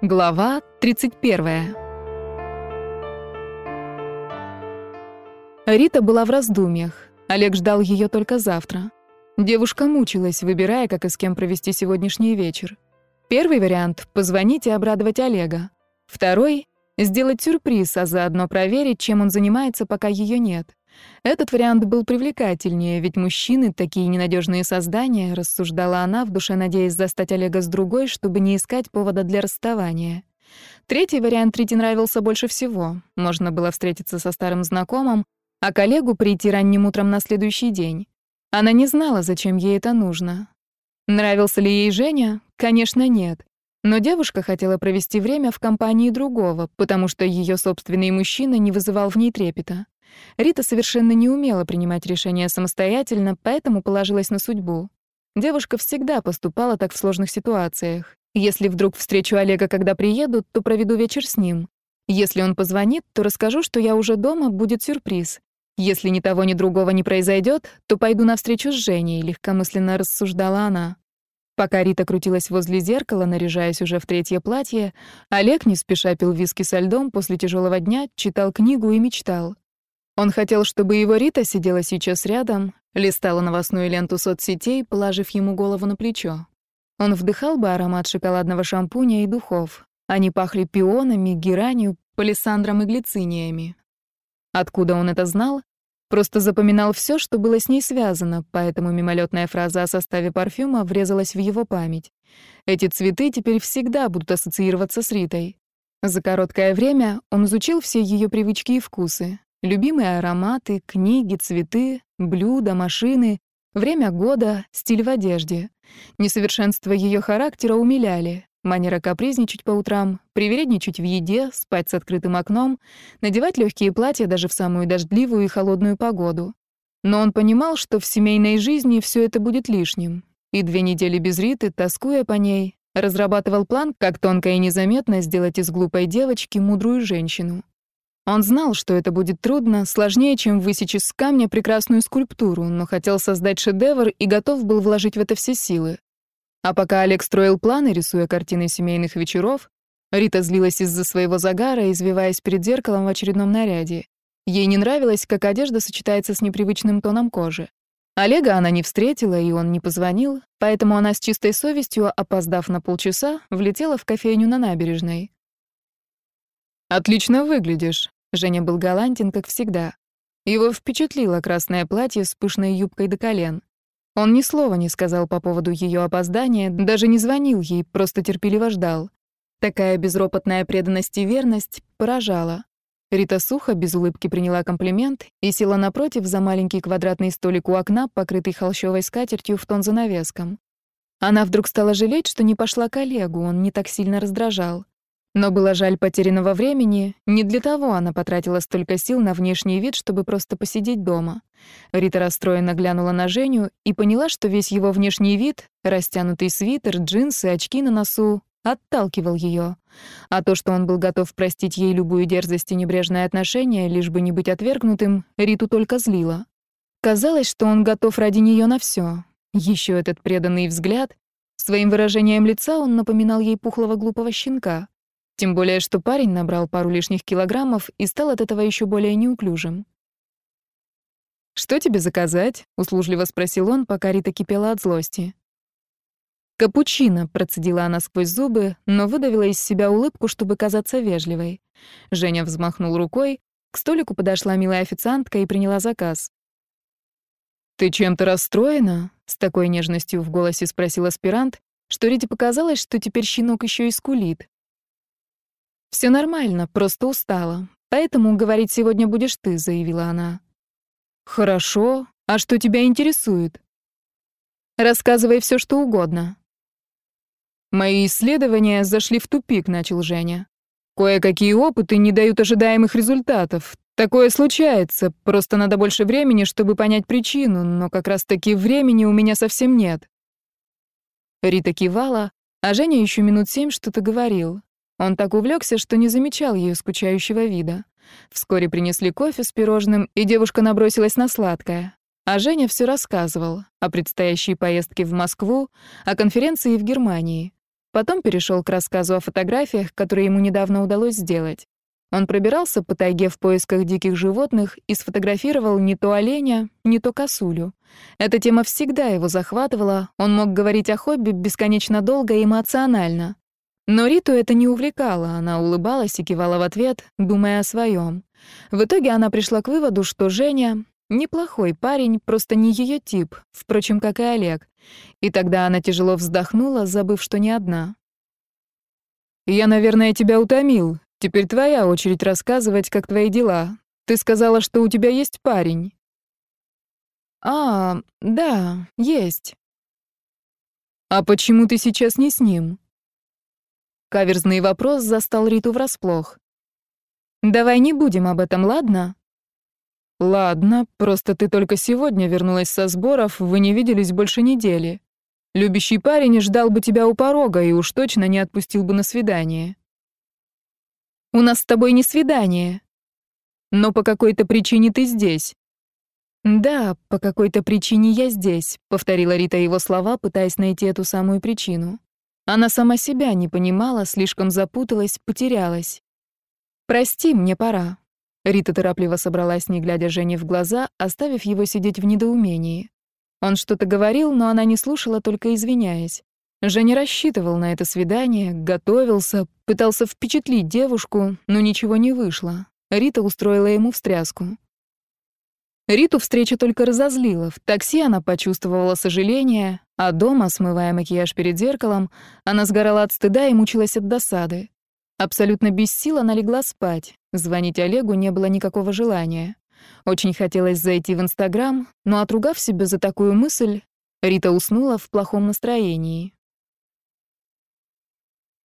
Глава 31. Рита была в раздумьях. Олег ждал ее только завтра. Девушка мучилась, выбирая, как и с кем провести сегодняшний вечер. Первый вариант — позвонить и обрадовать Олега. Второй — сделать сюрприз, а заодно проверить, чем он занимается, пока ее нет. Этот вариант был привлекательнее, ведь мужчины — такие ненадежные создания, рассуждала она, в душе надеясь застать Олега с другой, чтобы не искать повода для расставания. Третий вариант Рите нравился больше всего. Можно было встретиться со старым знакомым, а коллегу прийти ранним утром на следующий день. Она не знала, зачем ей это нужно. Нравился ли ей Женя? Конечно, нет. Но девушка хотела провести время в компании другого, потому что ее собственный мужчина не вызывал в ней трепета. Рита совершенно не умела принимать решения самостоятельно, поэтому положилась на судьбу. Девушка всегда поступала так в сложных ситуациях. Если вдруг встречу Олега, когда приеду, то проведу вечер с ним. Если он позвонит, то расскажу, что я уже дома, будет сюрприз. Если ни того, ни другого не произойдет, то пойду на встречу с Женей, легкомысленно рассуждала она. Пока Рита крутилась возле зеркала, наряжаясь уже в третье платье, Олег не спеша пил виски со льдом после тяжелого дня, читал книгу и мечтал. Он хотел, чтобы его Рита сидела сейчас рядом, листала новостную ленту соцсетей, положив ему голову на плечо. Он вдыхал бы аромат шоколадного шампуня и духов. Они пахли пионами, геранью, палисандром и глициниями. Откуда он это знал? Просто запоминал все, что было с ней связано, поэтому мимолетная фраза о составе парфюма врезалась в его память. Эти цветы теперь всегда будут ассоциироваться с Ритой. За короткое время он изучил все ее привычки и вкусы. Любимые ароматы, книги, цветы, блюда, машины, время года, стиль в одежде. Несовершенства ее характера умиляли. Манера капризничать по утрам, привередничать в еде, спать с открытым окном, надевать легкие платья даже в самую дождливую и холодную погоду. Но он понимал, что в семейной жизни все это будет лишним. И две недели без Риты, тоскуя по ней, разрабатывал план, как тонко и незаметно сделать из глупой девочки мудрую женщину. Он знал, что это будет трудно, сложнее, чем высечь из камня прекрасную скульптуру, но хотел создать шедевр и готов был вложить в это все силы. А пока Олег строил планы, рисуя картины семейных вечеров, Рита злилась из-за своего загара, извиваясь перед зеркалом в очередном наряде. Ей не нравилось, как одежда сочетается с непривычным тоном кожи. Олега она не встретила, и он не позвонил, поэтому она с чистой совестью, опоздав на полчаса, влетела в кофейню на набережной. «Отлично выглядишь», Женя был галантен, как всегда. Его впечатлило красное платье с пышной юбкой до колен. Он ни слова не сказал по поводу ее опоздания, даже не звонил ей, просто терпеливо ждал. Такая безропотная преданность и верность поражала. Рита сухо, без улыбки приняла комплимент и села напротив за маленький квадратный столик у окна, покрытый холщовой скатертью в тон занавеском. Она вдруг стала жалеть, что не пошла к Олегу, он не так сильно раздражал. Но было жаль потерянного времени, не для того она потратила столько сил на внешний вид, чтобы просто посидеть дома. Рита расстроенно глянула на Женю и поняла, что весь его внешний вид, растянутый свитер, джинсы, очки на носу, отталкивал ее. А то, что он был готов простить ей любую дерзость и небрежное отношение, лишь бы не быть отвергнутым, Риту только злило. Казалось, что он готов ради нее на все. Еще этот преданный взгляд. Своим выражением лица он напоминал ей пухлого глупого щенка. Тем более, что парень набрал пару лишних килограммов и стал от этого еще более неуклюжим. «Что тебе заказать?» — услужливо спросил он, пока Рита кипела от злости. «Капучино», — процедила она сквозь зубы, но выдавила из себя улыбку, чтобы казаться вежливой. Женя взмахнул рукой, к столику подошла милая официантка и приняла заказ. «Ты чем-то расстроена?» — с такой нежностью в голосе спросил аспирант, что Рите показалось, что теперь щенок еще и скулит. Все нормально, просто устала. Поэтому говорить сегодня будешь ты», — заявила она. «Хорошо. А что тебя интересует?» «Рассказывай все, что угодно». «Мои исследования зашли в тупик», — начал Женя. «Кое-какие опыты не дают ожидаемых результатов. Такое случается, просто надо больше времени, чтобы понять причину, но как раз-таки времени у меня совсем нет». Рита кивала, а Женя еще минут семь что-то говорил. Он так увлекся, что не замечал ее скучающего вида. Вскоре принесли кофе с пирожным, и девушка набросилась на сладкое. А Женя все рассказывал о предстоящей поездке в Москву, о конференции в Германии. Потом перешел к рассказу о фотографиях, которые ему недавно удалось сделать. Он пробирался по тайге в поисках диких животных и сфотографировал не то оленя, не то косулю. Эта тема всегда его захватывала, он мог говорить о хобби бесконечно долго и эмоционально. Но Риту это не увлекало, она улыбалась и кивала в ответ, думая о своем. В итоге она пришла к выводу, что Женя — неплохой парень, просто не ее тип, впрочем, как и Олег. И тогда она тяжело вздохнула, забыв, что не одна. «Я, наверное, тебя утомил. Теперь твоя очередь рассказывать, как твои дела. Ты сказала, что у тебя есть парень». «А, да, есть». «А почему ты сейчас не с ним?» Каверзный вопрос застал Риту врасплох. «Давай не будем об этом, ладно?» «Ладно, просто ты только сегодня вернулась со сборов, вы не виделись больше недели. Любящий парень ждал бы тебя у порога и уж точно не отпустил бы на свидание». «У нас с тобой не свидание». «Но по какой-то причине ты здесь». «Да, по какой-то причине я здесь», — повторила Рита его слова, пытаясь найти эту самую причину. Она сама себя не понимала, слишком запуталась, потерялась. «Прости, мне пора». Рита торопливо собралась, не глядя Жене в глаза, оставив его сидеть в недоумении. Он что-то говорил, но она не слушала, только извиняясь. Женя рассчитывал на это свидание, готовился, пытался впечатлить девушку, но ничего не вышло. Рита устроила ему встряску. Риту встреча только разозлила. В такси она почувствовала сожаление, а дома, смывая макияж перед зеркалом, она сгорала от стыда и мучилась от досады. Абсолютно без сил она легла спать. Звонить Олегу не было никакого желания. Очень хотелось зайти в Инстаграм, но, отругав себя за такую мысль, Рита уснула в плохом настроении.